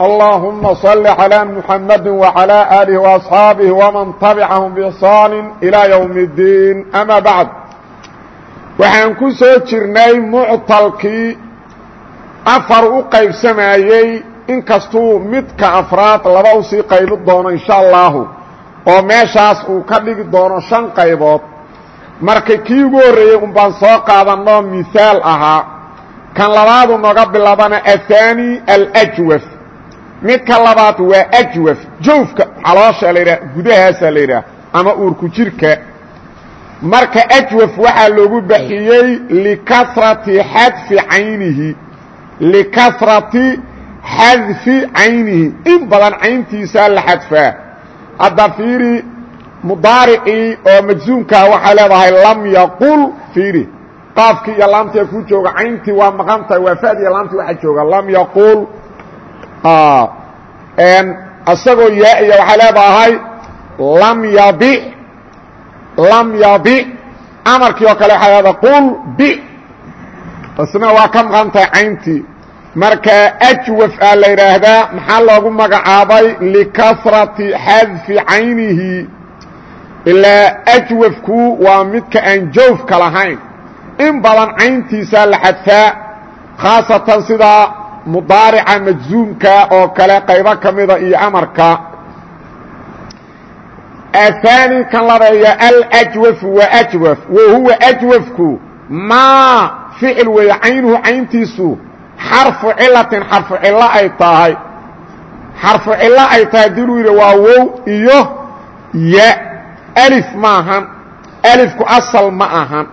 اللهم صل على محمد وعلى آله وأصحاabه ومن تبعهم بإحsaan إلى يوم الدين أmا baعd waxaan ku soo jirnay muctalkii afar u qaybsamayey inkastuu midka afraad laba usii qaybi doono insha allahu oo meeshaas uu ka dhigi doono shan qaybood marka kii ugu horreeyey un baan soo qaadanoo mihaal ahaa kan labaadu nooga bilaabana aلثaanي alأjwaf midka labaad waa ajwaf jawfka caloosha la yidhaha gudahaasa la yidhaha ama uurku jirka. Marka ajwaf waxaa loogu baxiyey likasrati xadfi caynihi likasrati xadfi caynihi. In badan cayntiisaa la xadfaa. Hadda fiiri mudaaricii oo majzuumkaa waxay leedahay lam yaqul fiiri. Qaafkii iyo laamtia ku jooga cayntii waa maqan waa fadi iyo laamtii waxaa jooga lam yaqul isagoo yaaiya waxay leedahay lam yabi lam yabi. Amarkii oo kale waxay leedahay qul bi. Isna waa ka maqan tahay cayntii marka ajwaf aa la yidhaahdaa maxaa loogu magacaabay? Likasrati xadfi caynihi. Ilaa ajwafku waa midka aan joofka lahayn. In badan cayntiisaa la xadfaa khaasatan sidaa mudaarica majzuumka oo kale qaybo ka mida iyo amarka. Ahaani kan labeeya alajwafu waa ajwaf wa huwa ajwafku maa ficil weeye caynuhu cayntiisu xarfu cilatin xarfu cilo ay tahay. Xarfu cilo ay tahay haddii lu yidhi waa wow iyo ya alif maahan alifku asal ma ahan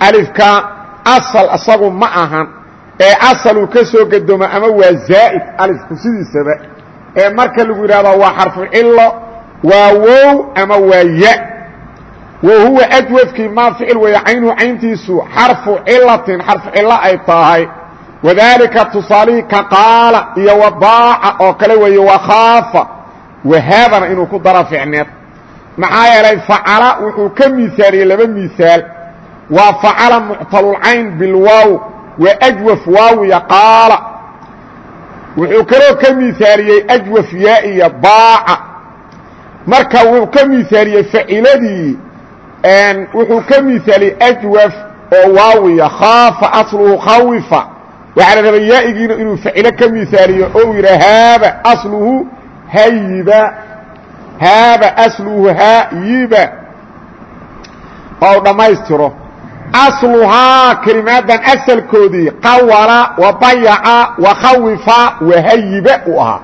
alifka asal isagu ma ahan ee asaluu ka soo gedoomo ama waa zaa'id alifku sidiisaba. Ee marka lagu yidhahdo waa xarfu cilo waa wow ama waa ya. Wa huwa ajwafkii maa ficil weeye caynuhu cayntiisu xarfu cilatin xarfu cilo ay tahay. Wadaalika tusaalihii ka qaala iyo wadaaca oo kale weeye wakhaafa wahaabana inuu ku daro ficneed. Maxaa yeelay facala wuxuu ka miaaliyey laba miaal waa facala muctalulcayn bilwow waa ajwaf waawiya qaala. Wuxuu kaloo ka miaaliyey ajwaf yaaiya baaca. Marka wuxuu ka miaaliyey faciladii wuxuu ka miaaliyey ajwaf oo waawiya khaafa asluhu khawifa. Waxaa la rabay yaa'igiina inuu facilo ka miaaliyo oo uu yidha haaba asluhu hayiba haaba asluhu haayiba oo u dhammaystiro asluhaa kelimaadan asalkoodii qawala wabayaca wakhawifa wahayiba uu ahaa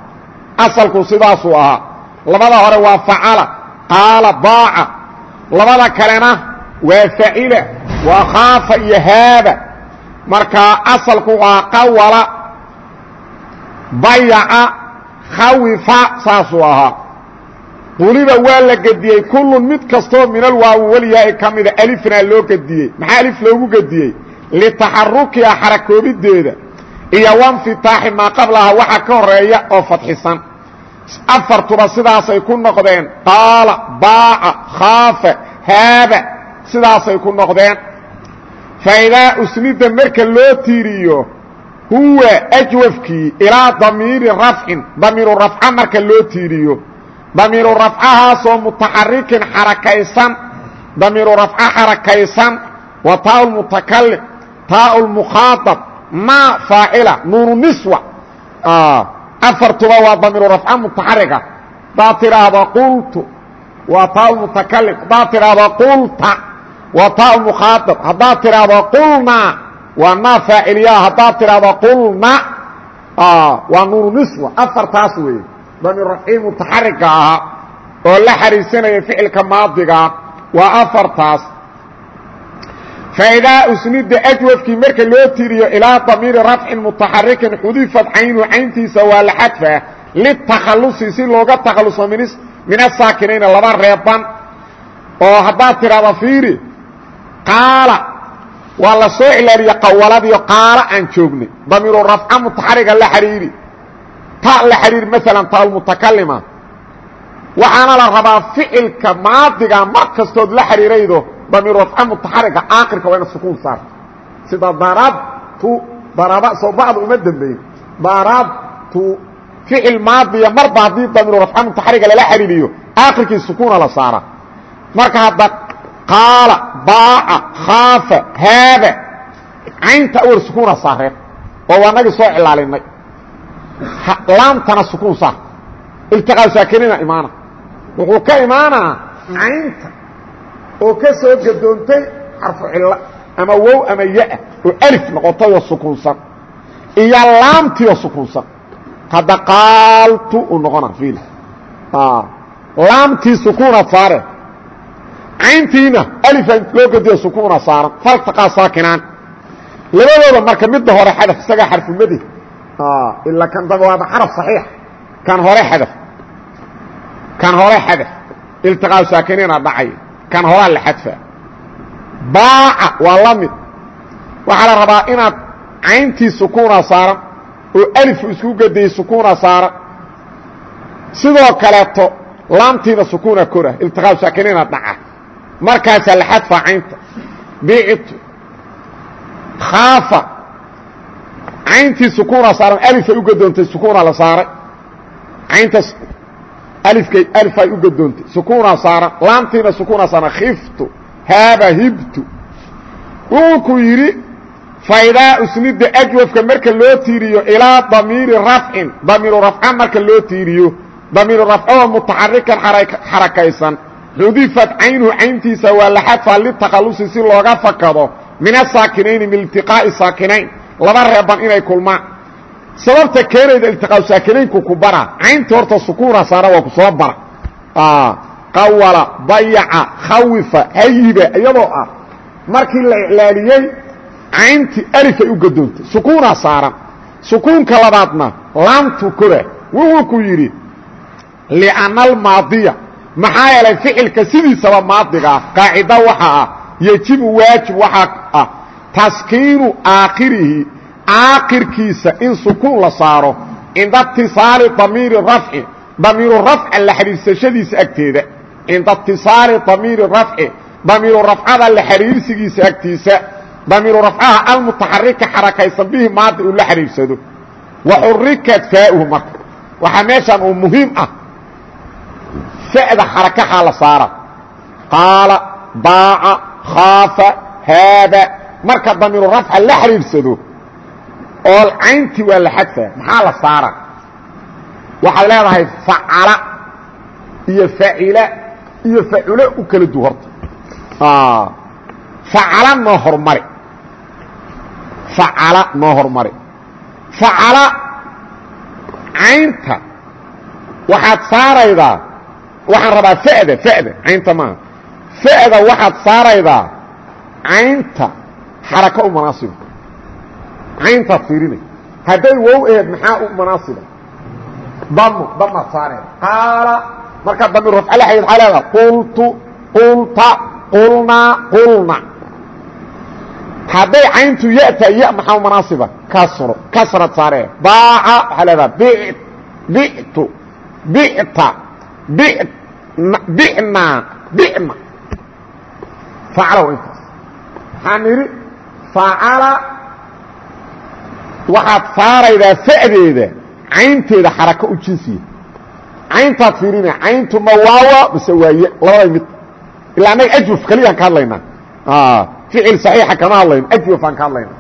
asalku sidaasuu ahaa labada hore waa facala qaala baaca labada kalena waa facila waa khaafa iyo haaba marka asalku waa qawala bayaca khawifa saasuu ahaa quliba waa la gediyey kullun mid kastoo min alwaawi walyaai ka mida alifnaa loo gediyey maxaa alif loogu gediyey litaxarukiha xarakoobideeda iyo wanfitaaxi maa qablaha waxa ka horreeya oo fadxisan. Afartuba sidaasay ku noqdeen. Qaala baaca khaafa haaba sidaasay ku noqdeen. Faidaa usnida marka loo tiiriyo huwa ajwafkii ilaa damiiri rafcin damiiru rafca marka loo tiiriyo damiiru rafcahaasoo mutaxarikin xarakaysan damiiru rafca xarakaysan wa taa mutakalim taa mukhaadab maa faacila nuunu niswa. Afartuba waa damiiru rafca mutaxarika haddaad tidhaahdo qultu waa taa mutakalim haddaad tidhaahdo qulta waa taa mukhaadab haddaad tidhaahdo qulnaa waa naa faaciliya haddaad tidhaahdo qulna waa nuunu niswa afartaas weeye damiir rafcii mutaxarika ahaa oo la xariisanaya ficilka maadigaa waa afartaas. Faidaa usnida ajwafkii marka loo tiriyo ilaa damiiri rafcin mutaxarikin xudifat caynu cayntiisa waa la xadfaa litakhalusi si looga takhaluso min asaakinayn laba reeban. Oo haddaad tidhahdo fiiri qaala waa la soo ilaaliye qawaladiio qaala aan joognay. Damiiru rafca mutaxariga la xidhiiri ta la xidhiir maalan taalmutakalima waxaana la rabaa ficilka maadiga mar kastood la xidhiiraydo damiiru rafca mutaxariga aakirka waa ina sukuun saarto. Sida darabtu daraba soo bacda uma dembeyn darabtu ficil maadiya marba haddii damiiru rafca mutaxariga lala xidhiiriyo aakirkii sukuuna la saara. Marka hadda qaala baaca khaafa haada caynta awar sukuuna saareen oo wanagii soo cilaalinay laamtana sukuun saar. Iltiqaa saakinina imaana. Wuxuu ka imaanaa caynta oo ka soo gadoontay xarfu cilo ama wow ama ya-ah oo alif noqotayoo sukuunsan iyo laamtiioo sukuunsan hadda uu noqona iil laamtii sukuuna saare. Cayntiina alifan loo gediyo sukuuna saaran. Faltaqaa saakinaan. Labadooda marka midda hore xadaf isagaa xarfumadi ilaa kan dambe waaba xaraf صaxiix kan hore xadaf kan hore xadaf iltiqaa saakiniina dhacay kan horaa la xadfa baaca waa la mid waxaa la rabaa inaad cayntii sukuuna saaran oo alifu isku gediyey sukuuna saaran sidoo kaleeto laamtiina sukuuna kora iltiqaa saakiniina dhaca markaasaa la xadfaa caynta bictu khaafa cayntii sukuuna saaran alifay u gadoontay sukuuna la saaray. Cayntaas alifkay alifay u gadoontay. Sukuuna saaran laamtiina sukuuna saaran khiftu haaba hibtu. Wuxuu yidhi faidaa usnida ajwafka marka loo tiiriyo ilaa damiiri rafcin damiiru rafca marka loo tiiriyo. Damiiru rafcoo mutaxarikan xarakaysan. Xudifat caynuhu cayntiisa waa la xadfaa litaqalusi si looga fakado. Min asaakinayni min iltiqaa'i saakinayn laba reeban inay kulmaan sababta keenayda iltiqaau saakinaynku ku bara caynta horta sukuuna saara waa ku soo bara. Qawala bayaca khawifa hayiba iyadoo ah markii la iclaaliyey cayntii alifay u gadoontay sukuunaa saaran sukuunka labaadna laamtu kora wuxuu ku yidhi lianna almaadiya maxaa yeelay ficilka sidiisaba maadiga ah qaacida waxa ah yejibu waajib waxaa ah taskiinu aakhirihi aakhirkiisa in sukuun la saaro cinda itisaali damiiri rafci damiiru rafca la xidhiirsashadiisa agteeda. Cinda itisaali damiiri rafci damiiru rafcada la xidhiirsigiisa agtiisa. Damiiru rafcaha almutaxarika xarakaysan bihi maadi uu la xidhiirsado wa xurikat faauhu marka. Waxaa meeshaan uu muhiim ah fa'da xarakaxaa la saara. Qaala baaca khaafa haada marka damiiru rafca la xidhiirsado oo cayntii waa la xadfaa maxaa la saara waxaad leedahay facala iyo facila iyo faculo u kala du horta. Facala noo hormari. Facala noo hormari. Facala caynta. Waxaad saaraydaa waxaan rabaa fa'da fa'da caynta maaha. Fa'da waxaad saaraydaa caynta xaraka u manaasiba cayntaad fiirinay. Hadday wow aheed maxaa u manaasiba? Damo damaad saarayda qaala markaa damir rafca la xayd waxaa leedaha qultu qulta qulnaa qulna. Hadday cayntu yata ya maxaa manaasiba? Kasro kasrad saaree baaca waxaa leedaha bi bitu bita bi bicnaa bicna facala waa intaas. Waxaan idhi facala waxaad saaraydaa fa'deeda caynteeda xarako u jinsiya cayntaad fiirinaya cayntu ma waawa mise waaye labaday mid ilaa annaga ajwaf keliyaan ka hadlaynaa ficil saxiixa kama hadlayno ajwafaan ka hadlayna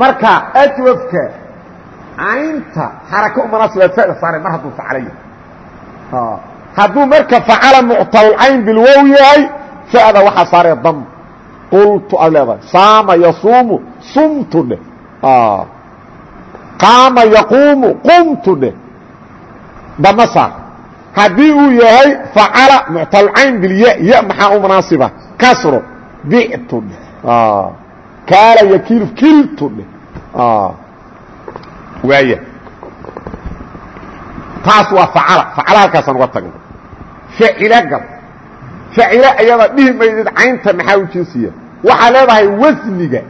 marka ajwafka caynta xarako umanaasibaad fa'da saaray mar hadduu facala yahay hadduu marka facala muctalulcayn bilwow yahay fa'da waxaa saaree dam qultu aad leedahay saama yasuumu sumtu dheh qaama yaquumu qumtu dheh dama saar haddii uu yahay facala muctalcayn bilya ya maxaa u munaasiba kasro bitu dheh kaala yakiilu kiltu dheh waaya taas waa facala facala halkaasaan uga tagna facilo gal facilo ayada dhihi maydid caynta maxaa u jinsiya waxaa leedahay wasniga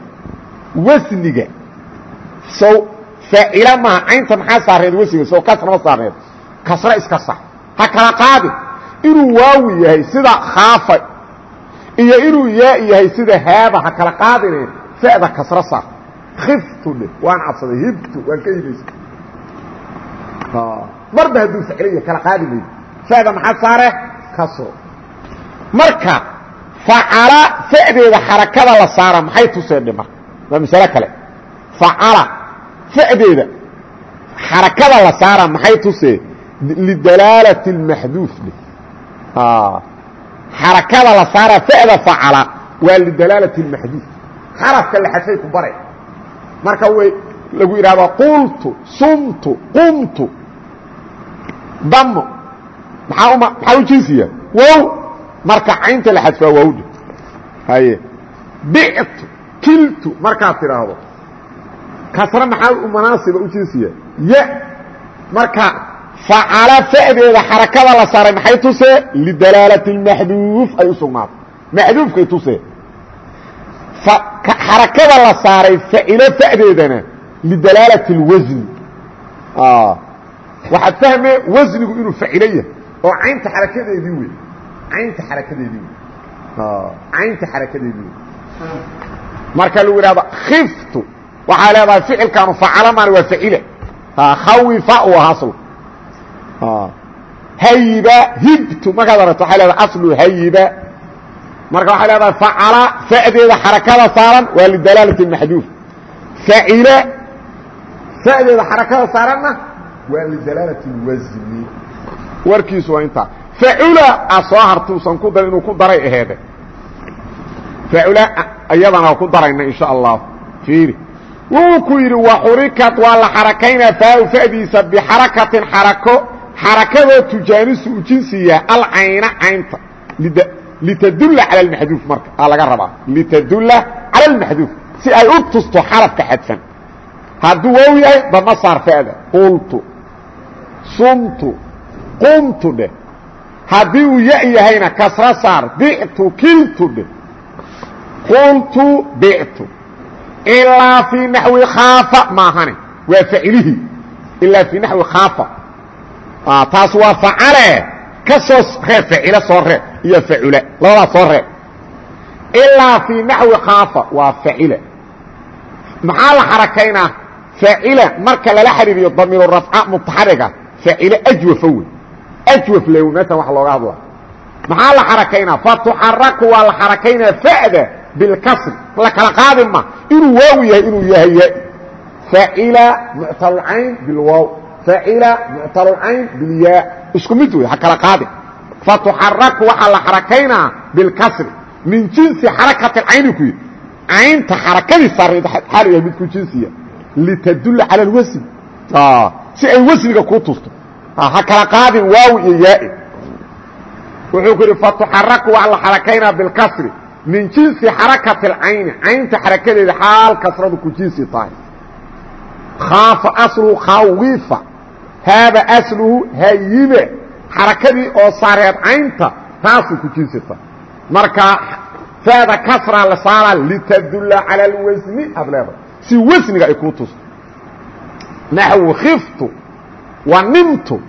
wasniga. Sow faacila maaha caynta maxaa saareed wasniga? Sow kasrama saareed. Kasre iska sax. Ha kala qaadi. Inuu waawi yahay sida khaafa iyo inuu yaa yahay sida haaba ha kala qaadine fa'da kasro saar. Khiftu dhe waan cabsaday hibtu waan ka hibaysa marba hadduu ficliya kala qaadi maydo fa'da maxaa saare? Kasro. Marka facala fa'deeda xarakada la saara maxay tuseedhe marka waa masale kale facala fa'deeda xarakada la saara maxay tusee lidalaalati اlmaxduuf dhe xarakada la saara fa'da facala waa lidalaalati اlmaxduuf xarafka la xadfay ku bare marka way lagu yidhahdaa qultu sumtu qumtu damo maxaa u jinsiya wow marka caynta la xadfaa waawdha haye. Bictu kiltu markaad tidhaahdo. Kasre maxaa u manaasiba u jinsiya ya. Marka facala fa'deeda xarakada la saaray maxay tusee lidalaalati اmaxduuf ay u sugnaatay maxduufkay tusee xarakada la saaray facilo fa'deedana lidalaalati اlwasni waxaad fahme wasnigu inuu facilo yahay oo caynta xarakadeedii wey caynta xarakadeedii. Caynta xarakadeedii. Marka lagu yidhahdo khiftu waxaa leedahay ficilkaanu facalamaan waa facila khawifa u ahasl hayiba hibtu markaad aragto waxay leedahay aslu hayiba marka waxay leedahay facala fa'deeda xarakada saaran waa lidalaalati maxduuf facila fa'deeda xarakada saaranna waa lidalaalati اlwasni warkiisu waa intaa facula a soo hartuusan ku dar inuu ku daray aheede facula iyadana ku darayna in sha allah fiiri wuu ku yidhi waxurikat waa la xarakaynaa faau fa'diisa bixarakatin xarako xarakadoo tujaanisu u jinsiya alcayna caynta litadulla cala almaxduuf marka aa laga rabaa litadulla cala almaxduuf si ay u tusto xarafka xadfan hadduu wow yahay dama saar fa'da qultu sumtu qumtu dheh haddii uu ya yahayna kasra saar bictu kiltu dheh qultu bictu ilaa fii naxwi khaafa maahane waa facilihii ilaa fii naxwi khaafa. Taas waa facale ka soo reeb facile soo reeb iyo facule labadaas soo reeb ilaa fii naxwi khaafa waa facile maxaa la xarakaynaa? Faacila marka lala xariiriyo damiiru rafca mutaxariga faacile ajwafa wey ajwaf le meeshan wax looga hadla maxaa la xarakaynaa fatuxaraku waa la xarakaynaa fa'da bilkasri la kala qaadi ma inuu waaw yahay inuu yahay ya faacila muctalcayn bilwaaw faacila muctalcayn bilyaa isku mid wey ha kala qaadi fatuxaraku waxaa la xarakaynaa bilkasri min jinsi xarakati cayni ku yidhi caynta xarakadii sareed xaal yahay mid ku jinsiya litadulla cala alwasn si ay wasniga kuu tusto ha kala qaadin waawi iyo yaai wuxuu ku yidhi fatuxaraku waa la xarakaynaa bilkasri min jinsi xarakati اlcayni caynta xarakadeeda xaal kasradu ku jinsi tahay. Khaafa asluhu khawifa haaba asluhu hayibe xarakadii oo saareed caynta taasuu ku jinsi tahay. Marka faada kasra la saaraa litadulla cala اlwasni ableeda si wasniga ay kuu tusto naxwu khiftu nimtu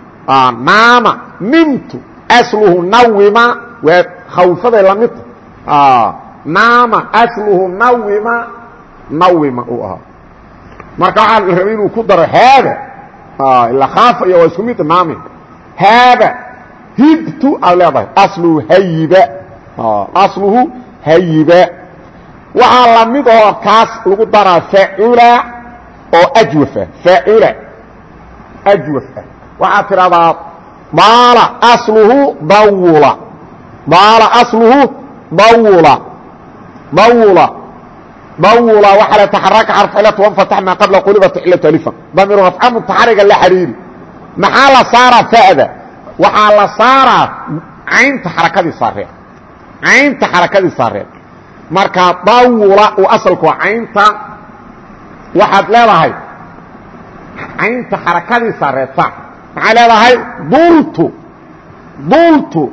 naama nimtu asluhu nawima waa khawfaday la midta naama asluhu nawima nawima uu marka waxaa la ku daro haada ilaa khaafa iyo waa naami. Haada hibtu aad leedahay hayiba asluhu hayiba waxaa la mid oo kaas lagu daraa facula oo ajwafa facula ajwaf ah tidhahdaa daala asluhu dawula daala asluhu dawula dawula dawula waxaa la taxaraka xarf cilatu qabla qulibat cilatu alifan damiru rafca mutaxariga la xariiri maxaa la saaraa fa'da waxaa la saaraa caynta xarakadii saareed caynta xarakadii saareed marka dawula uu asalku caynta waxaad leedahay caynta xarakadii saareed sa maxaa leedahay? Dultu dultu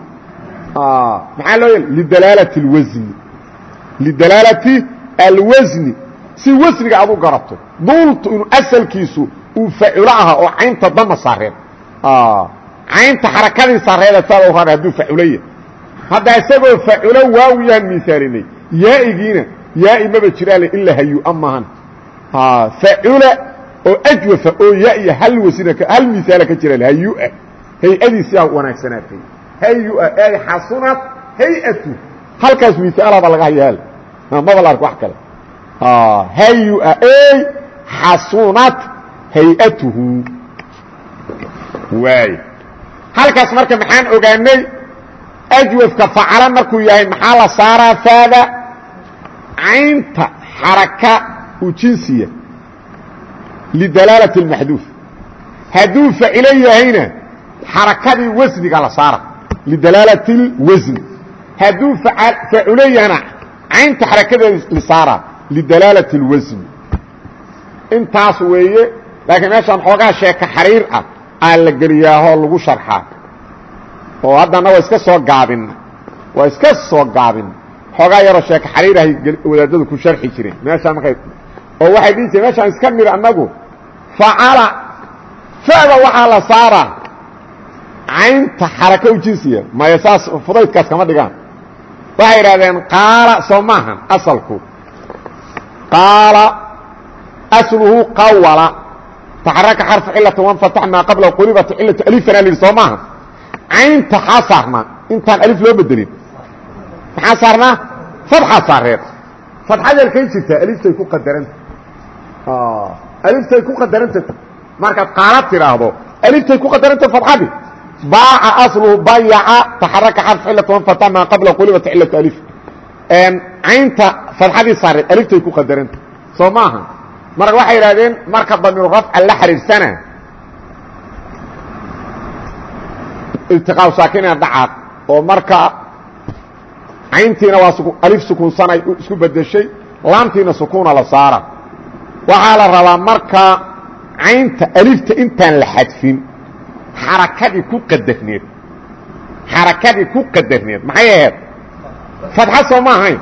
maxaa loo yel lidalaalati اlwasni lidalaalati alwasni. Si wasniga aad u garato duultu inuu asalkiisu uu faculo aha oo caynta dama saareen caynta xarakadii sareeda saada u raba hadduu faculaye hadda isagoo faculo waawiyaan miisaalinay yaa'igiina yaa'i maba jiraale ilaa hayua maahan facula oo ajwafa oo yaiya hal wasina hal misaala ka jira hayua hay'adiisiaa wanaagsanaatay hayua ay xasunat hay'atu halkaas misaalaba laga hayaal maba la ark wax kale. Hayua ay xasunat hay'atuhu waay. Halkaas marka maxaan ogaanay ajwafka facala markuu yahay maxaa la saaraa faada caynta xaraka u jinsiya lidalaalati maxduuf hadduu facilo yahayna xarakadii wasniga la saara. Lidalaalati اlwasni hadduu faculo yahana caynta xarakadeeda la saara. Lidalaalati اlwasni intaas weeye laakiin meeshaan xoogaa sheeka xariir ah aa la geliyaahoo lagu sharxaa oo haddana waa iska soo gaabina waa iska soo gaabina xoogaa yaroo sheeka xariirahay wadaadadu ku sharxi jireen. Meeshaan markay oo waxay dhihi jireen meeshaan iska nir annagu facala fa'da waxaa la saaraa caynta xaraka u maya saas fudaydkaas kama dhigaan waxay idhahdeen qaala soo maahan asalku qaala asluhu qawala taxaraka xarfu cilata wanfatax maa qabla qulibata cilatu alifan a lihi soo maaha caynta xaa saarnaa intaan alif loo bedelin maxaa saarnaa fadxaa saareed fadxadeed kay jirtaa aliftay ku qadaranta aliftay ku qadaranta markaad qaala tidhaahdo aliftay ku qadaranta fadxadii baaca asluhu bayaca taxaraka xarfu cilata wanfatax maa qabla qulibata cilatu alif caynta fadxadii saareed aliftay ku qadaranta soo maaha marka waxay idhahdeen marka damiiru rafca la xiriirsana iltiqaa saakina dhacaad oo marka cayntiina waa alif sukuunsanay isku bedeshay laamtiina sukuuna la saara waxaa la rabaa marka caynta alifta intaan la xadfin xarakadii ku qadarneed. Xarakadii ku qadarneed maxay ahayd? Fadxa soo ma ahayn.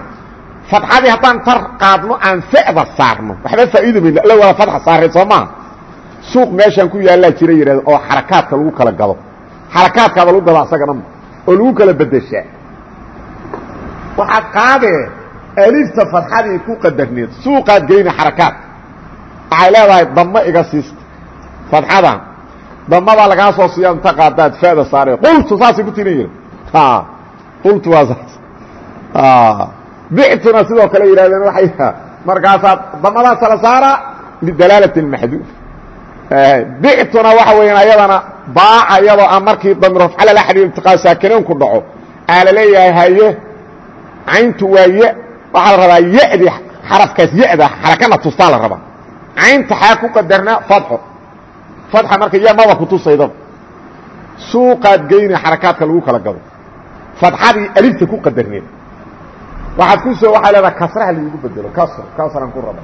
Fadxadii haddaan tar qaadno aan fa'da saarno. Waxba faa'iida mayno alla wada fadxa saareen soo maaha suuq meeshaan ku yaallaa jira yidhahda oo xarakaadka lagu kala gado xarakaadkaaba lagu gado asagana oo lagu kala bedeshaa. Waxaad qaadee alifta fadxadii ku qadarneed suuqaad geyna xarakaadka waxay leedahay damo iga siista fadxadan damadaa lagaa soo siiya inta qaadaad fa'da saaree qultu saasay ku tirin yidhi qultu waa saas. Bictuna sidoo kale yidhahdeen waay markaasaa damadaasa la saara lidalaalati اmaxduuf bictuna waxa weeyaan ayadana baaca iyadoo a markii damir rafcala la xadhiir iltiqaa saakinayn ku dhaco aa la leeyahay haye cayntu waa y waxaa la rabaa yadii xarafkaas yada xarakana tustaa la rabaa caynta xaa ku qadarnaa fadxo fadxa marka ya maba kutusaydaba suuqaad geyna xarakaadka lagu kala gado. Fadxadii alifta ku qadarneed. Waxaad ku soo waxaa leedaha kasraha lagugu bedelo. Kasr kasran ku raba.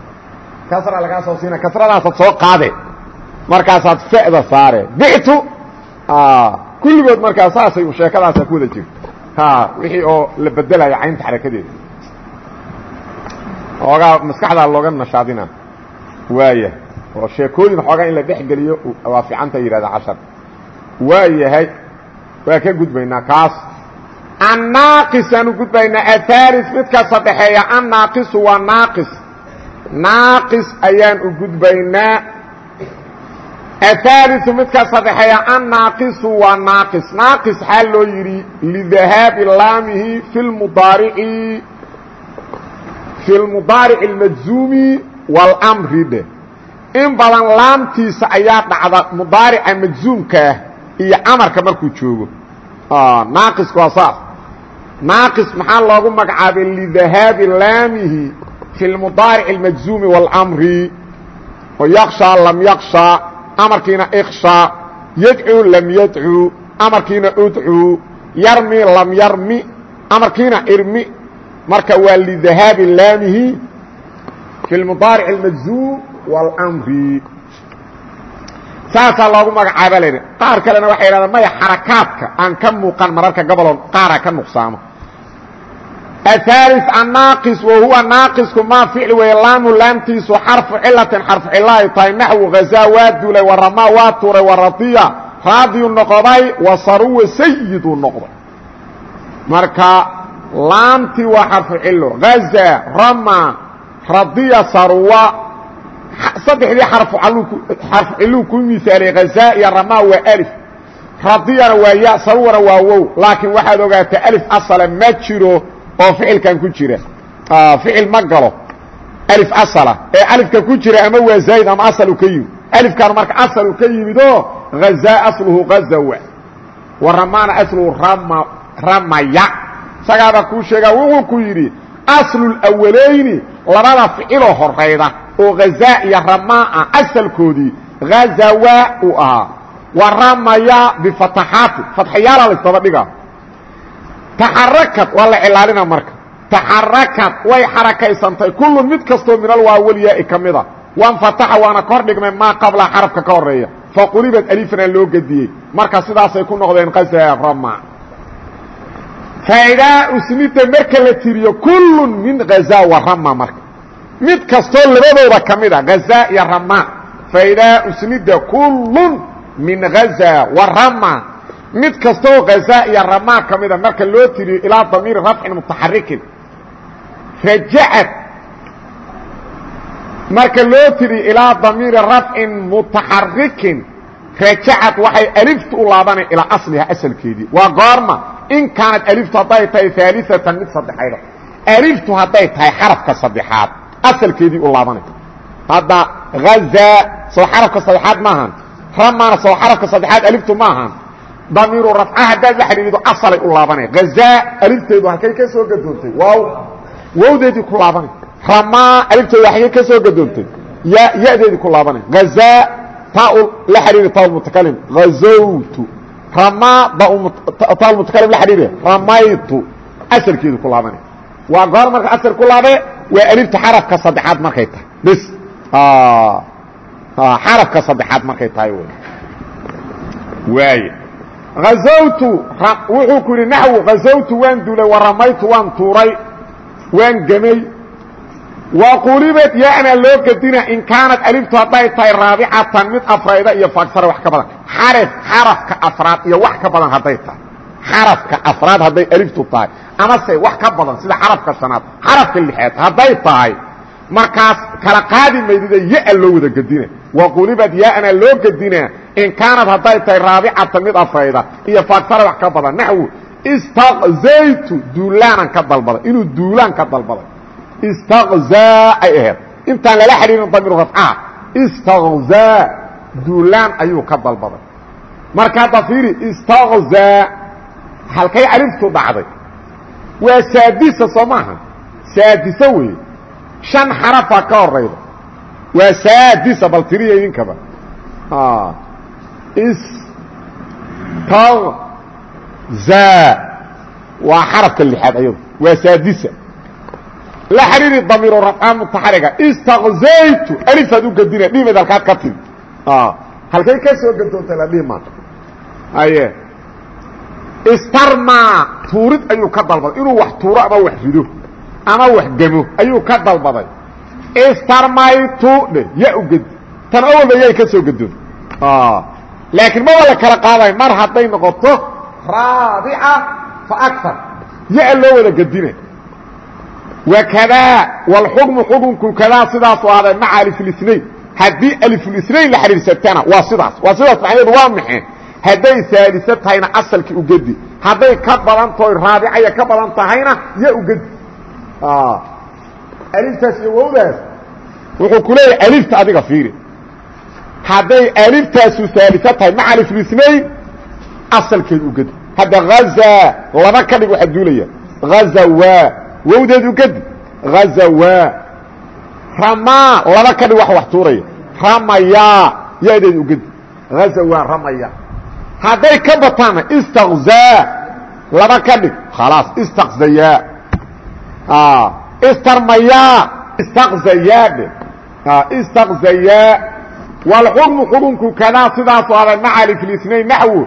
Kasra lagaa soo siina kasradaasaad soo qaade. Markaasaad fa'da saare. Bictu kulligood markaa saasay sheekadaasa ku wada jirta wixii oo la bedelayo caynta xarakadeeda. Xoogaa maskaxdaa looga nashaadina waaya oo sheekooyin xoogaa in la dhex geliyo waa fiicanta yidhahda cashar. Waa yahay waa ka gudbaynaa kaas. Annaaqis aan u gudbaynaa ahalis midka saddexeeya annaaqisu waa naaqis. Naaqis ayaan u gudbaynaa. Ahaaliu midka saddexeeya annaaqisu waa naaqis. Naaqis xaa loo yidhi lidahaabi laamihi fi mudaarici. Fi lmudaarici اlmajzuumi walmri dheh in badan laamtiisa ayaa dhacda mudaarica majzuumka ah iyo amarka markuu joogo. Ah, Naaqisku waa saas. Naaqis maxaa loogu magacaabay lidahaabi laamihi fi lmudaaric اlmajzuumi wاlmri yakshaa lam yakshaa amarkiina ikshaa yadcuu lam yadcuu amarkiina udcuu yarmi lam yarmi amarkiina irmi. Marka waa lidahaabi laamihi fi lmudaaric اlmajzuum wاlmri saasaa loogu magacaaba layidhi qaar kalena waxay yidhahdaan maya xarakaadka aan ka muuqan mararka gobolon qaaraa ka nuqsaamo annaaqis wa huwa naaqisku maa ficli weeye laamu laamtiisu xarfu cilatin xarfu cilo ay tahay naxwu hazaa waa duulay wa ramaa waa tuuray wa radiya raadiyu noqday wa saruwa sayiduu noqday marka laamtii waa xarfu cilo hazaa rama radiya saruwa saddexdii xarfu ciluu ku misaaliyey hazaa iyo ramaa waa alif. Radiyana waa ya saruwana waa wow. Laakiin waxaad ogaataa alif asala ma jiro oo ficilkan ku jira. Ficil ma galo. Alif asala. Ee alifka ku jira ama waa zaa'id ama asalu ka yimid. Alifkan marka asalu ka yimid oo hazaa asluhu gazawa wa. Ramaana asluhu rama ramaya. Isagaabaa kuu sheegaa wuxuu ku yidhi aslulwalayni labada ficiloo horayda oo hazaa iyo ramaa asalkoodii gazawa uu ahaa. Wa ramaya bifataxaati fatxayaala laysdaba dhiga. Taxarakad waa la cilaalina marka. Taxarakad way xarakaysantay. Kullu mid kastoo min alwaawalyaai ka mida. Wanfataxa waana kor dhigmay maa qabla xarafka ka horreeya faqulibad alifana loo gediyey marka sidaasay ku noqdeen qazarama faidaa usnida marka la tiriyo kullu min hazaa wa rama marka. Mid kastoo labadooda ka mida hazaa iyo rama faidaa usnida kullun min hazaa wa rama mid kastoo kazaa iyo ramaa ka mida marka loo tiriyo ilaa damiiri rafcin mutaxarikin rajacad marka loo tiriyo ilaa damiiri rafcin mutaxarikin rajacad waxay aliftu u laabanay ilaa asliha asalkeedii. Waa goorma in kaanad aliftu hadday tahay aaliatan mid saddexayda aliftu hadday tahay xarafka saddexaad asalkeedii u laabanay hadda hazaa soo xarafka saddexaad maahan ramaana soo xarafka saddexaad aliftu maahan damiiru rafca haddaad la xidhiirido asalay u laabanay hazaa alifteedu halkay ka soo gadoontay waaw wowdeedii ku laabanay ramaa alifteedu halkay ka soo gadoontay ya yadeedii ku laabanay hazaa taa la xidhiiri taa mutakalim hazawtu ramaa taa mutakalim la xidhiiri ramaytu asalkeedu ku laabanay waa goor marka asal ku laabe waa alifta xarafka saddexaad markay tahay. Bs xarafka saddexaad markay tahay waay. Azawtu wuxuu ku yidhi naxwu hazawtu waan duulay wa ramaytu waan tuuray waan gemay wa qulibad yana loo gedina in kaanat aliftu hadday tahay raabicatan mid afrayda iyo faagsara wax ka badan. Xaraf xarafka afraad iyo wax ka badan hadday tahay. Xarafka afraad hadday aliftu tahay. Amase wax ka badan sida xarafka shanaad xarafka lixaad hadday tahay. Markaas kala qaadi maydida ya loo wada gedina waqulibad yana loo gedinaa in kaanad hadday tahay raabicata mid afrayda iyo faagsara wax ka badan. Naxwu istaqzaytu duulaanan ka dalbaday inuu duulaan ka istaqzaa ay ahayd intaan lala xidhiirin damiru rafcaha. Istaqzaa duulaan ayuu ka dalbaday. Marka hadda fiiri istaqzaa halkay aliftu dhacday. Waa saadisa soo maaha. Saadisa weeye. Shan xarafa ka horayda waa saadisa bal tiriya idinkaba. Istaqzaa waa xarafka lixaad ayadu. Waa saadisa la xiriiri damiiro rafca mutaxariga istaqzaytu. Alifaad u gedina dhiimeed halkaad ka timi halkay ka soo gadoonta la dhihi maato aye. Istarmaa tuurid ayuu ka dalbaday. Inuu wax tuuro ama wax rido. Ama wax gemo ayuu ka dalbaday. Istarmaytu. Dhe ya u gedi. Tan awalba yay ka soo gadoon laakiin maba la kala qaaday. Mar hadday noqoto raabica fa akar ya loo wada gedina wakadaa wlxukmu xukunku kadaa sidaasu ahday maca aliflisnayn haddii aliflisnayn la xidhiirsatana waa sidaas waa sidaas macnaheedu waa maxay hadday saadisa tahayna asalkii ugedi hadday ka badan tahoy raabicaya ka badan tahayna ya ugedi aliftaas iyo wowdaas wuxuu ku leeyahay alifta adiga fiiri hadday aliftaasu aalisa tahay maca aliflisnayn asalkeed ugedi hadda hazaa laba ka dhig waxaa duulaya hazawa wowdeedu gedi hazawa ramaa laba ka dhig wax wax tuuraya. Ramaya yadeedu ugedi hazawa ramaya. Hadday ka bataana istaqzaa laba ka dhig khalaas istaqzaya. Istarmaya istaqzaya dhe istaqzaya. Wاlxukmu xukunku kadaa sidaasu aday maca aliflisnayn naxwu.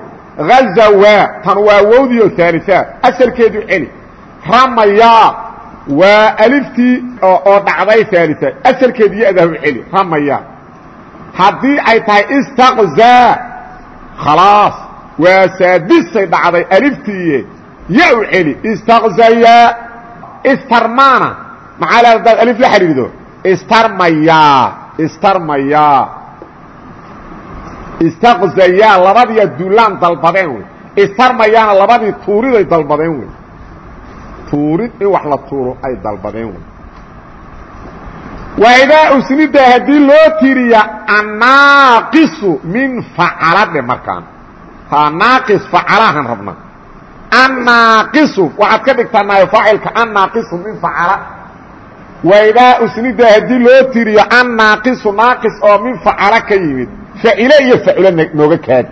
Hazawa tan waa wowdiyo haaliثaad asalkeedu celi. Ramaya waa aliftii oo dhacday aalia asalkeed ya-dah u celi ramaya haddii ay tahay istaqzaa khalaas. Waa saadisay dhacday aliftiiye ya u celi istaqzaya. Istarmaana. Maxaa leeda hadaad alif la xidhiiddo istarmaya. Istarmaya. Istaqzayaa labadiiya duulaan dalbadeen wey. Istarmayaana labadii tuuriday dalbadeen wey tuurid in wax la tuuro ay dalbadeen. Waidaa usnida haddii loo tiriya annaaqisu min facaladhe markaan. Ha naaqis facalahan rabna. Annaaqisu waxaad ka dhigtaa naayo faacilka annaaqisu min facala. Waidaa usnida haddii loo tiriyo annaaqisu naaqis oo min facala ka yimid facile iyo facilo nooga kaadi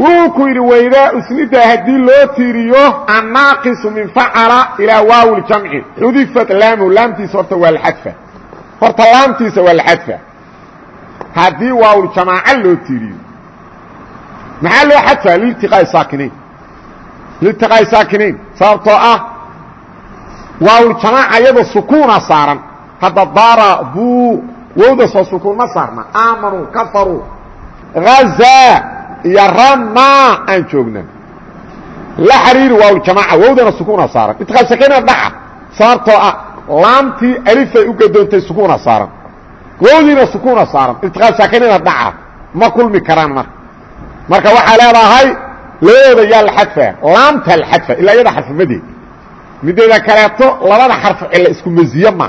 wuxuu ku yidhi waydaa usnida haddii loo tiiriyo annaaqisu min facala ilaa waaw ljamci xudifat laamu laamtiisa horta waa laxadfa horta laamtiisa waa laxadfa haddii waawljamaaca loo tiiriyo maxaa loo xadfaa? Liltiqaa'i saakinayn. Liltiqaa'i saakinayn sababtoo ah waawljamaaca iyadoo sukuuna saaran. Hadda darabuu wowda soo sukuun saarna. Aamanuu kafaruu hazaa iyo rama aan joogna. La xariiri waawljamaaca wowdana sukuuna saaran. Intiqaal sakina dhaca. Sababtoo ah laamtii alifay u gadoontay sukuuna saaran. Wowdiina sukuuna saaran. Intiqaal sakinina dhaca. Ma kulmi karaan marka. Marka waxaa leedahay labadooda yaa la xadfaa laamta la xadfa ilaa iyada xarfumadeed mideeda kaleeto labada xarfu cilla isku maziye ma.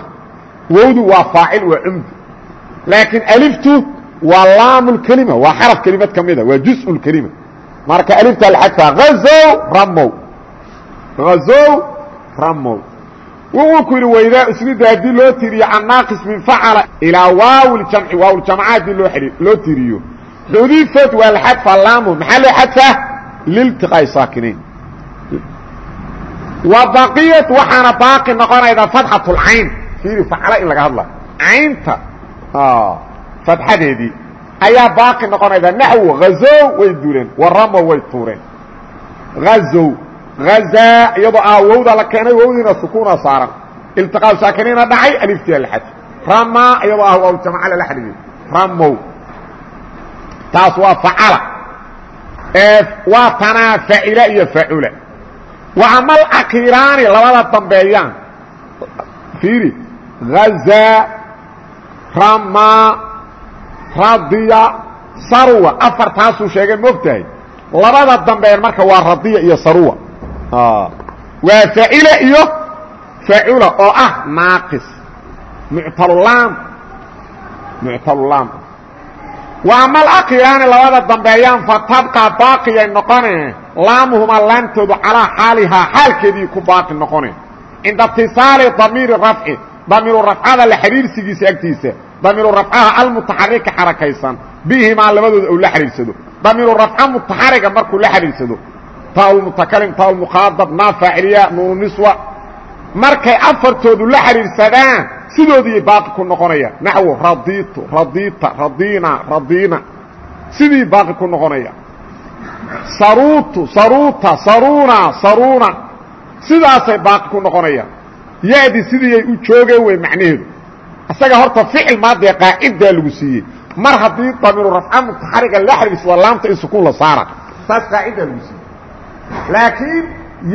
Wowdu waa faacil waa cumdu laakiin aliftu waa laam kelima waa xaraf kelimad ka mida waa juz kelima. Marka alifta laxadfa azow ramow. Hazow ramow. Wuxuu ku yidhi waydaa usnida haddii loo tiriyo annaaqis min facala ilaa waaw ljamci waawljamca haddii loo loo tiriyo. Xudifat waa laxadfa laamu maxaa loo xadfa? Liltiqaa'i saakinayn wa baqiyat waxaana baaqi noqonayda fatxatulcayn fiiri facala in laga hadla. Caynta fatxadeedii ayaa baaqi noqonaysa naxw hazow way duleen waramo way tuureen. Hazow hazaa iyadoo ah wowda la keenay wowdiina sukuuna saaran. Iltiqaa saakiniina dhacay aliftiya la xadf rama iyadoo ah waaw jamca lala xadhigay. Ramow taas waa facala. Waa tanaa facila iyo facula. Wa amal akiraani labada dambeeyaan. Fiiri hazaa rama radiya sarwa afartaasuu sheegay mogtahay labada dambeer marka waa radiya iyo sarwa waa facila iyo facula oo ah naaqis. Muctalulaam muctalulaam wa ama alakiraani labada dambeeyaan fatabqa baaqiyay noqoneen laamuhumaa laamtoodu calaa xaalihaa xaalkeedii ku baaqi noqoneen cinda itisaali damiiri rafci. Damiiru rafcada la xidhiirsigiisa agtiisa damiiru rafcaha almutaxarika xarakaysan. Bihimaa labadooda ou la xidhiidsado damiiru rafca mutaxariga markuu la xidhiidsado taalmutakalim taalmuqaadab naa faaciliya nuunu niswa. Markay afartoodu la xidhiidsadaan sidoodii baaqi ku noqonaya. Naxwo raditu radita radina radina sidii baaqi ku noqonaya. Saruutu saruuta saruna saruna sidaasay baaqi ku noqonaya. Ya-di sidiiyay u joogeen wey macnaheedu isaga horta ficil maadia qaacidaa lagu siiyey. Mar haddii damiiru rafca mutaxariga la xarigiis waa laamta in sukuun la saara. Saas qaacidaa lagu siiyey. Laakiin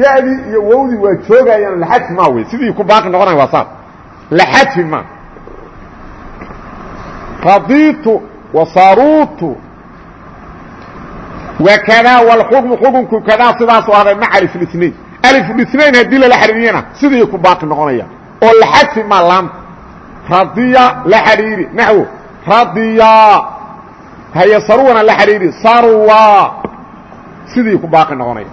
yadii iyo wowdii waa joogayaan laxadfi maa wey sidii ku baaqi noqonaya waa saas. Laxadfi maa radiitu wasaruutu wkada wlxukmu xukunku kadaa sidaasu ahday ma aliflinain aliflinain haddii lala xaribiyana sidii ku baaqi noqonaya. Oo laxadfi maa laamta radiya la xidhiiri naxwo radiya. Haye sarwana la xidhiiri sarwa. Sidii ku baaqi noqonaya.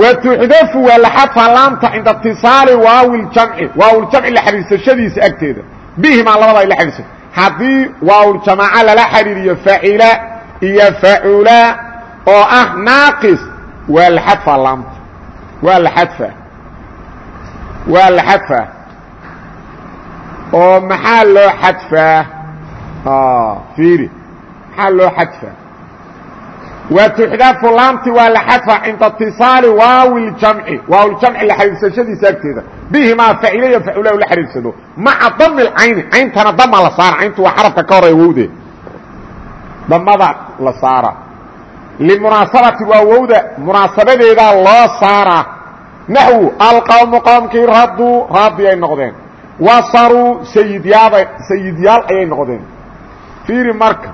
Wa tuxdafu waa la xadfaa laamta cinda itiصaali waawi ljamci waawljamci la xidhiirsashadiisa agteeda. Bihimaa labada ay la xidhiirsa haddii waawljamaaca lala xidhiiriyo facila iyo facula oo ah naaqis waa la xadfaa laamta. Waa la xadfaa waa la xadfaa oo maxaa loo xadfaa fiiri maxaa loo xadfaa wa tuxdafu laamti waa la xadfa cinda itiصaali waawi اljamci waawljamci la xidhiidsashadiisa agteeda bihimaa facilaya facula la xidhiidsado maca dami اcayni cayntana dama la saara cayntu waa xarafka ka horeya wowde damada la saara limunaasabati waa wowda munaasabadeedaa loo saaraa naxwu alqawmu qowmkii raduu raadi ay noqdeen wasaruu sayidyaaba sayidyaal ayay noqdeen. Fiiri marka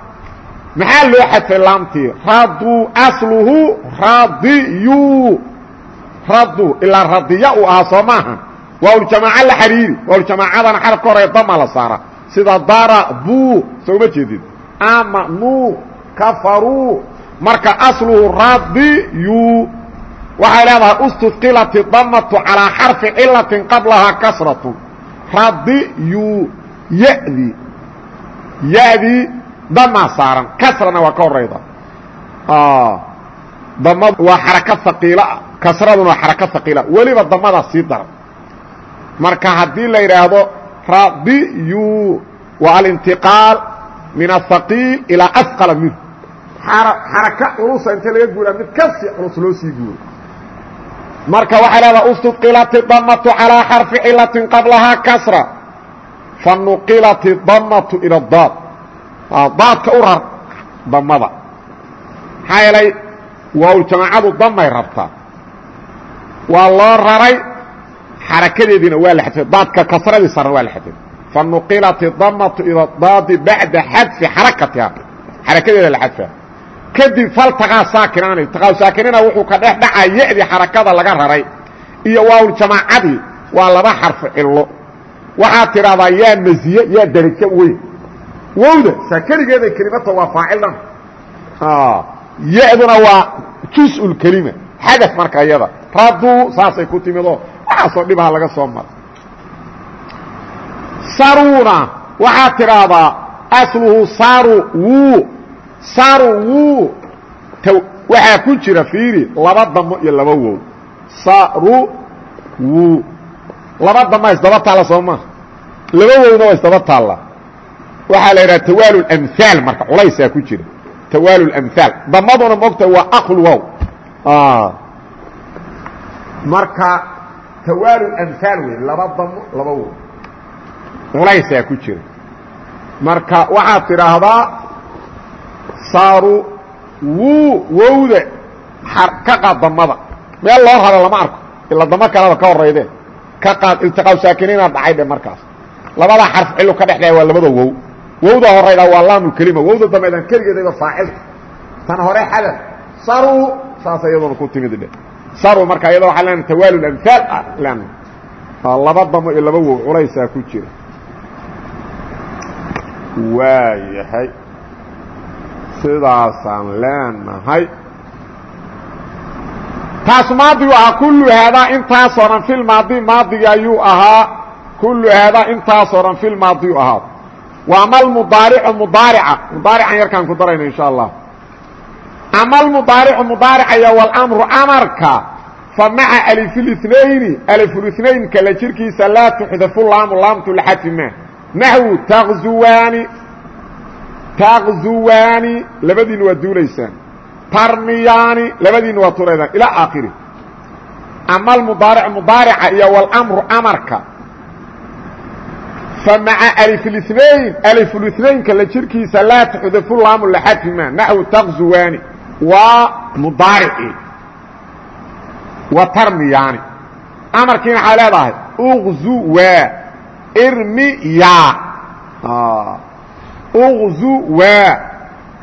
maxaa loo xadfay laamtii radu asluhu radiyu radu ilaa radiya uu ahaa soo maaha. Waaljamaaca la xariiri waaljamaacadana xarafka hore dama la saara. Sida darabu soo ma jeedid amanuu kafaruu marka asluhu radiyu waxay leedahay ustuqilat damatu calaa xarfi cilatin qablahaa kasratu radiyu yadi. Yadii damaa saaran. Kasrana waa ka horayda damadu waa xaraka haqiila kasraduna waa xaraka haqiila weliba damadaa sii daran. Marka haddii la yidhaahdo radiyu waa alintiqaal min ahaqiil ilaa asqala minhu. Xaraka culusa inta laga guuraa mid ka sii culus loo sii guuro marka waxay leedaha istudqilat damatu calىa xarfi cilatin qablahaa kasra. Fanuqilat damatu ila daad. Daadka u rar damada maxaa yeelay waaljamaacadu damay rabtaa. Waa loo raray xarakadeediina waa la daadka kasradii sarna waa la xadfay. Fanuqilat damatu ila daadi bacda xadfi xarakatiha xarakadeeda la xadfa kadib faltaqaa saakinaani. Taqaa saakinina wuxuu ka dhex dhacaa ya'dii xarakada laga raray. Iyo waawljamaacadii waa laba xarfu cillo. Waxaad tidhahdaa yaa maziye yaa darajo weyn. Wowda saa keligeeday kelimata waa faacil dhan. Ya-duna waa jus-ulkelima xadaf marka iyada raduu saasay ku timidoo. Waxaasoo dhibaha laga soo mara saruna waxaad tidhaahdaa asluhu saru wuu saru wuu ku jira fiiri laba damo iyo laba wow. Saru laba dama isdaba taalla soo laba wowna waa isdaba taalla. Waxaa la yidhaha tawaalu amhaal marka culaysaa ku jira. Tawaalu amhaal damaduna mogta waa aql wow marka tawaalu amhaal wey laba damo laba wow. Culaysaa ku jira. Marka waxaad tidhaahdaa saaru wuu wowda ka qaad damada. Meel loo raro lama arko. Ila damo kaleba ka horayde. Ka qaad iltiqaa saakiniina dhacay dhe markaas. Labada xarf cilu ka dhex dhaya waa labada wow. Wowda horayda waa laamulkelima wowda dambeedan keligeedayba faacilta tan hore xadaf saru saasa iyaduna ku timid dhe saru marka iyada waxaa leena tawaalul amhaal ah leena laba damo iyo laba wow culaysaa ku jira. Waayahay sidaasaan leenahay. Taas maadigu ahaa kullu haadaa intaasoo dhan fil maadi maadigi ayuu ahaa. Kullu haadaa intaasoo dhan fil maadiyu ahaa. Wa ama mudaarica. Mudaarican yarkaan ku darayna insha allah. Ama almudaaricu mudaaricaya walamru amarka. Fa maca alifilithnayni alifulitnaynka la jirkiisa laa tuxdafu laamu laamtu laxadfi maa naxwu takzuwaani takzuwaani labadiina waa duulaysaan. Tarmiyaani labadiina waa turaydaan. Ilaa aakhiri. Ama almudaaric mudaarica iyo walamru amarka. Fa maca aliflinayn alifulinaynka la jirkiisa laa tuxdafu laamu laxadfi maa naxwu takzuwaani waa mudaarici. Wa tarmiyaani. Amarkiina waxaa leedahay uqzuwaa irmiya uqzuwa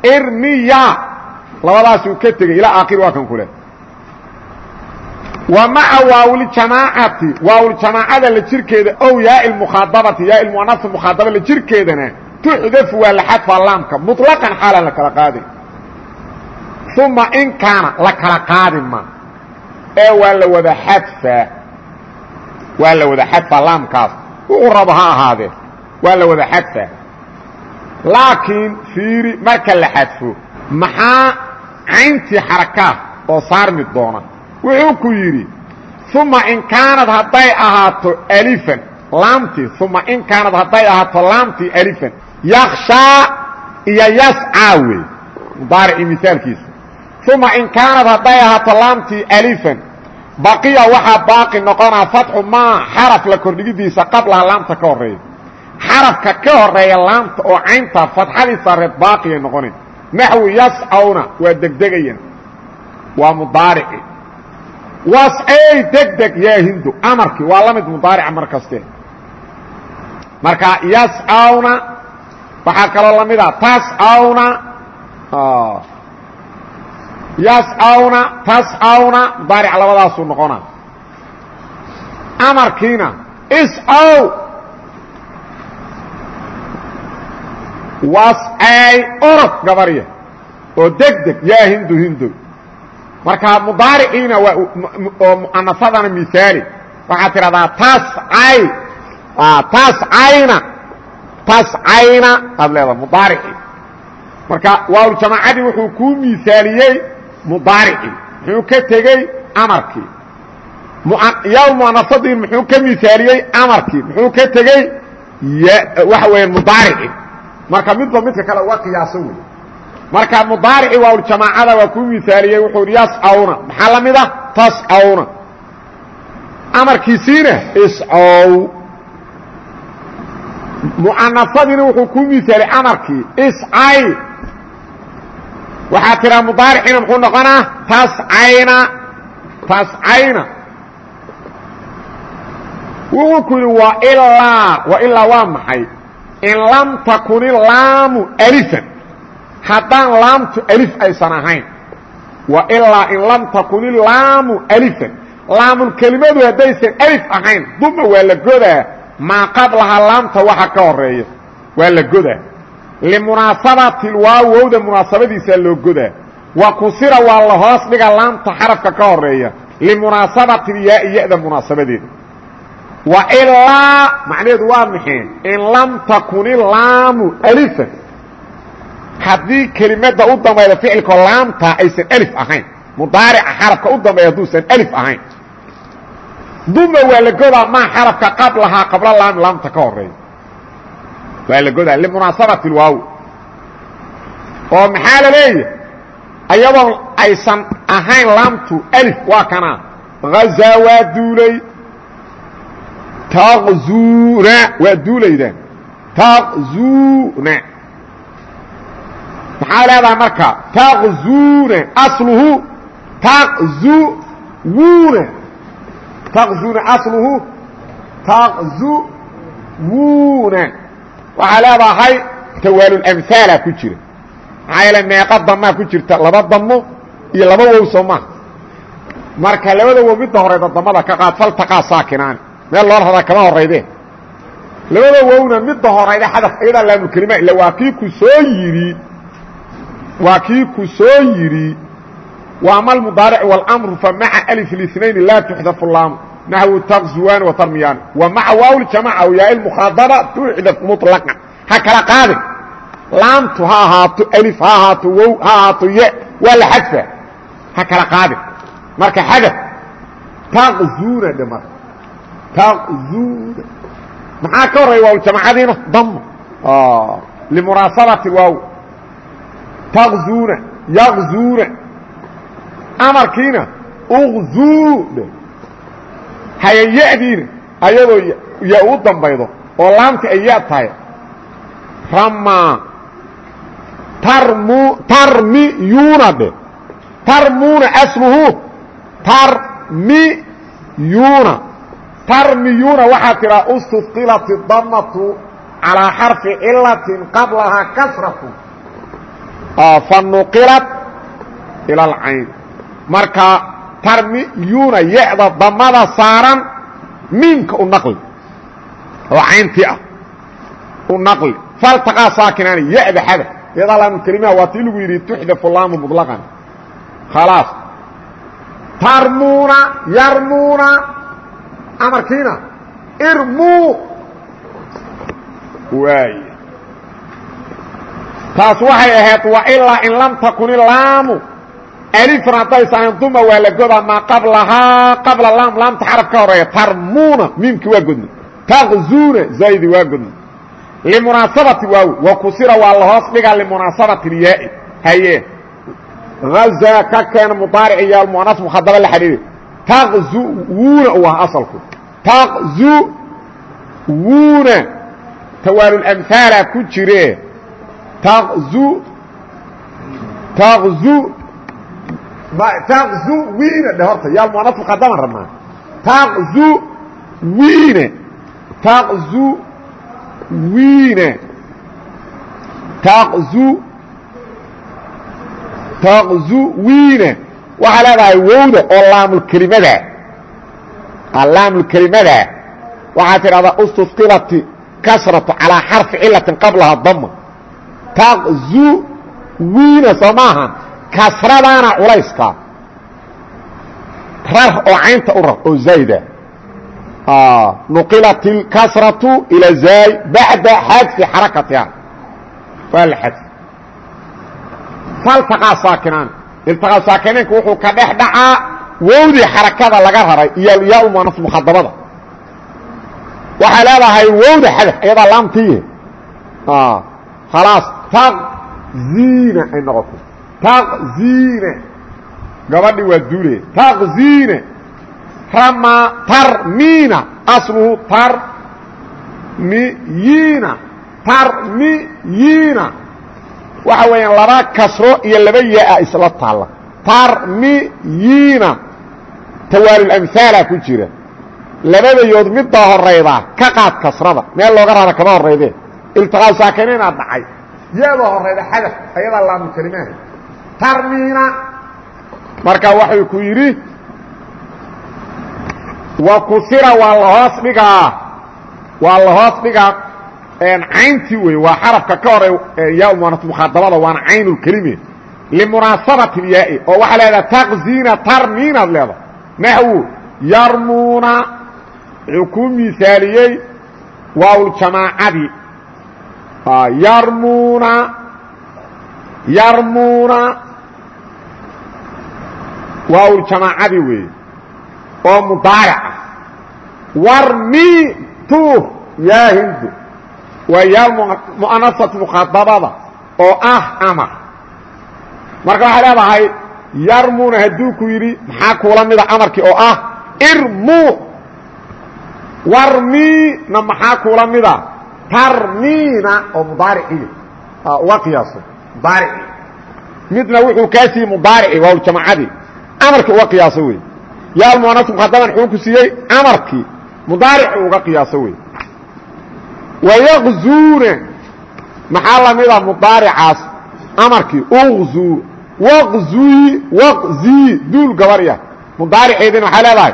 irmiya. Labadaasuu ka tegey ilaa aakhir waa kan kule wa maca waawljamaacati waawljamaacada la jirkeeda. Ow yaa mukhaadabati yaa muanasa mukhaadaba la jirkeedana. Tuxdafu waa la xadfaa laamka. Muطlaqan xaalan la kala qaadin. Uma in kaana la kala qaadin ma. Ee waa la wada xadfaa waa la wada xadfaa laamkaas. Wuxuu rabo ha ahaadee. Waa la wada xadfaa laakiin fiiri marka la xadfo maxaa cayntii xarakaah oo saarmi doona? Wuxuu ku yidhi uma in kaanad hadday ahaato alifan laamtii uma in kaanad hadday ahaato laamtii alifan yakshaa iyo yascaa wey mudaaricii misaalkiisa uma in kaanad hadday ahaato laamtii alifan baqiya waxaa baaqi noqonaa fatxu maa xaraf la kordhigidiisa qablaha laamta ka horreeya xarafka ka horreeya laamta oo caynta fatxadii sareed baaqiyay noqonayn naxwu yascawna waa degdegayan waa mudaarici. Wascay degdeg yaa hindu? Amarkii waa la mid mudaarica mar kaste marka yascawna waxaa kaloo la mida tascawna yascawna tascawna mudaaric labadaasuu noqona amarkiina iscaw wascay orod gabarya oo deg deg yaa hindu hindo marka mudaariciina waa oo mu'anafadana miaali waxaad tidhahdaa tascay tascayna tascayna aad leedaha mudaaricii marka waawljamaacadii wuxuu kuu miaaliyey mudaaricii muxuu ka tegey amarkii. Yaw mu'anafadii muxuu ka miaaliyey amarkii. Muxuu ka tegey waxa weya mudaaricii marka midba midka kale uga qiyaaso wey marka mudaarici waawljamaacada waa kuu miaaliyey wuxuu hi yascawna maxaa la mid ah? Tascawna amarkiisiina iscow mucanafadiina wuxuu kuu miaaliyey amarkii iscay waxaa tiraa mudaariciina muxuu noqonaa tascayna tascayna wuxuu ku yidhi wa ilaa wa ilaa waa maxay in lam takun ilaamu alifan. Haddaan laamtu alif aysan ahayn wa ilaa in lam takun ilaamu alifan. Laamulkelimadu haddaysan alif ahayn duma waa la godaa. Maa qablaha laamta waxa ka horreeya waa la godaa. Limunaasabati lwaaw wowda munaasabadiisaa loo godaa. Wa kusira waa la hoos dhiga laamta xarafka ka horreeya limunaasabati lyaai ya-da munaasabadeeda ilaa macnaheedu waa maxay in lam takun ilaamu alifan haddii kelimada u dambayda ficilko laamta aysan alif ahayn mudaarica xarafka u dambeeya hadduusan alif ahayn. Duma waa la godaa maa xarafka qablahaa qabla laami laamta ka horreeya waa la godaa limunaasabati lwaaw oo maxaa la leeyahay? Ayadoon aysan ahayn laamtu alif waa kanaa hazaa waa duulay taqzuuna waa duulaydaan taqzuuna maxaa leedahay marka? Taqzuuna asluhu. Taqzuwuuna taqzuuna asluhu. Taqzuwuuna waxaa leedahay tawaalulmhaala ku jira. Maxaa yeele meeqa damaa ku jirta laba damo iyo laba wow soo maha marka labada wow midda damada ka qaad faltaqaa saakinaani meel loo radaa kama horayde labada wowna midda horayda xadaf ayadaa laamulkelima ila waa kii ku soo yidhi waa kii ku soo yidhi waama almudaaric wاlmru famaca alif الاثnayn laa tuxdafu laam naxwu taqzuwaani watarmiyaani wa maca waawljamaca aw yaa mukhaadaba tuxdaf muطlaqan ha kala qaadin laamtu ha ahaato alif ha ahaato wow ha ahaato ye waa la xadfa ha kala qaadin marka xadaf taqzuuna dhe taqzuuna maxaa ka horreya waawljamacadiina damo limunaasabati waaw taqzuuna yaqzuuna amarkiina uqzuu dhe hayayadiina ayadoo ya u dambaydo oo laamta ay ya tahay rama tarmu tarmiyuuna dhe tarmuuna asluhu tarmiyuuna tarmiyuuna waxaa tiraa ustudqilat damatu calىa xarfi cilatin qablahaa kasratu. Fanuqilat ila alcayn. Marka tarmiyuuna ya-da damada saaran miimka u naqli. Oo cayntii ah. U naqli. Faltaqaa saakinaani ya-da xada. Yadaa laamulkelimaha waa tii lagu yidhi tuxdafu laamu muطlaqan khalaas. Tarmuuna yarmuuna amarkiina. Irmuu waay. Taas waxay ahayd wa ilaa in lam takun ilaamu alifan haddaysanan duma waa la godaa maa qablahaa qabla laam laamta xaraf ka horreeya tarmuuna. Miimki waa godna taqzuuna zaaydi waa godna limunaasabati. Waaw. Wa kusira. Waa la hoos dhigaa limunaasabati lyaai haye. Hazaa ka keena mudaaric iyo mukhadaba la xidhiiri taqzuwuuna uu ah asalku taqzuwuuna tawaalulamhaala ku jire. Taqzu taqzu taqzuwiina dhe horta yaa almuanas mukhadaban rabnaa taqzuwiine taqzuwiine taqzu taqzuwiine waxaa leedahay wowda oo laamulkelimada. Laamulkelimada. Waxaa tidhahdaa ustusqilati kasratu calaa xarfi cilatin qablaha dama taqzuwiina soo maaha. Kasradaana culayska. Rar oo caynta u rar oo zaayda nuqilat اlkasratu ila zaay bacda xadfi xarakatiha. Waa la xadfi iltiqaa saakinaynka wuxuu ka dhex dhacaa wowdii xarakada laga raray iyo yaa muanas mukhadabada waxay leedahay wowda xadaf ayadaa laamtiiye khalaas taqziina ay noqoto taqziine gabadhi waa duule taqziine rama tarmiina asluhu tarmiyiina. Tarmiyiina waxa weeyaan laba kasro iyo laba yaa isla taalla. Tarmiyiina tawaalulamhaala ku jira. Labadayood middaa horayda ka qaad kasrada. Meel looga rara kama horayde iltiqaa saakinaynaa dhacay. Yaadoo horayda xadaf ayadaa laamu kelimaha. Tarmiina marka waxay ku yidhi wa kusira waa lahoos dhigaa. Waa lahoos dhigaa cayntii wey waa xarafka ka hore mukhaadabada waana caynulkelime limunaasabati lyaai oo waxaa leedaha taqziina tarmiinaad leedahay. Naxwu yarmuuna wuxuu kuu misaaliyey waawljamaacadii yarmuuna yarmuuna waawljamaacadii weeye oo mudaaric ah warmi tu yaa hindu waa yaa mu'anasat mukhaadabada oo ah amar marka waxay leedahay yarmuna hadduu ku yidhi maxaa kuula mida amarkii oo ah irmu. Warmiina maxaa kuula mida? Tarmiina oo mudaariciya uga qiyaaso. Mudaarici. Midna wuxuu kaa mudaarici waawljamacadii amarkii uga qiyaaso wey yaa muanas mukhadaban xuu ku siiyey amarkii. Mudaarici uga qiyaaso wey wayaqzuuna maxaa lamida mudaaricaas amarkii uqzuu waqzuyi waqzii duul gabarya mudaariceedina waxay leedahay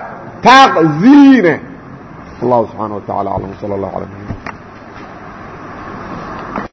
allahu subxaana wa tacala aclam sal اllah ala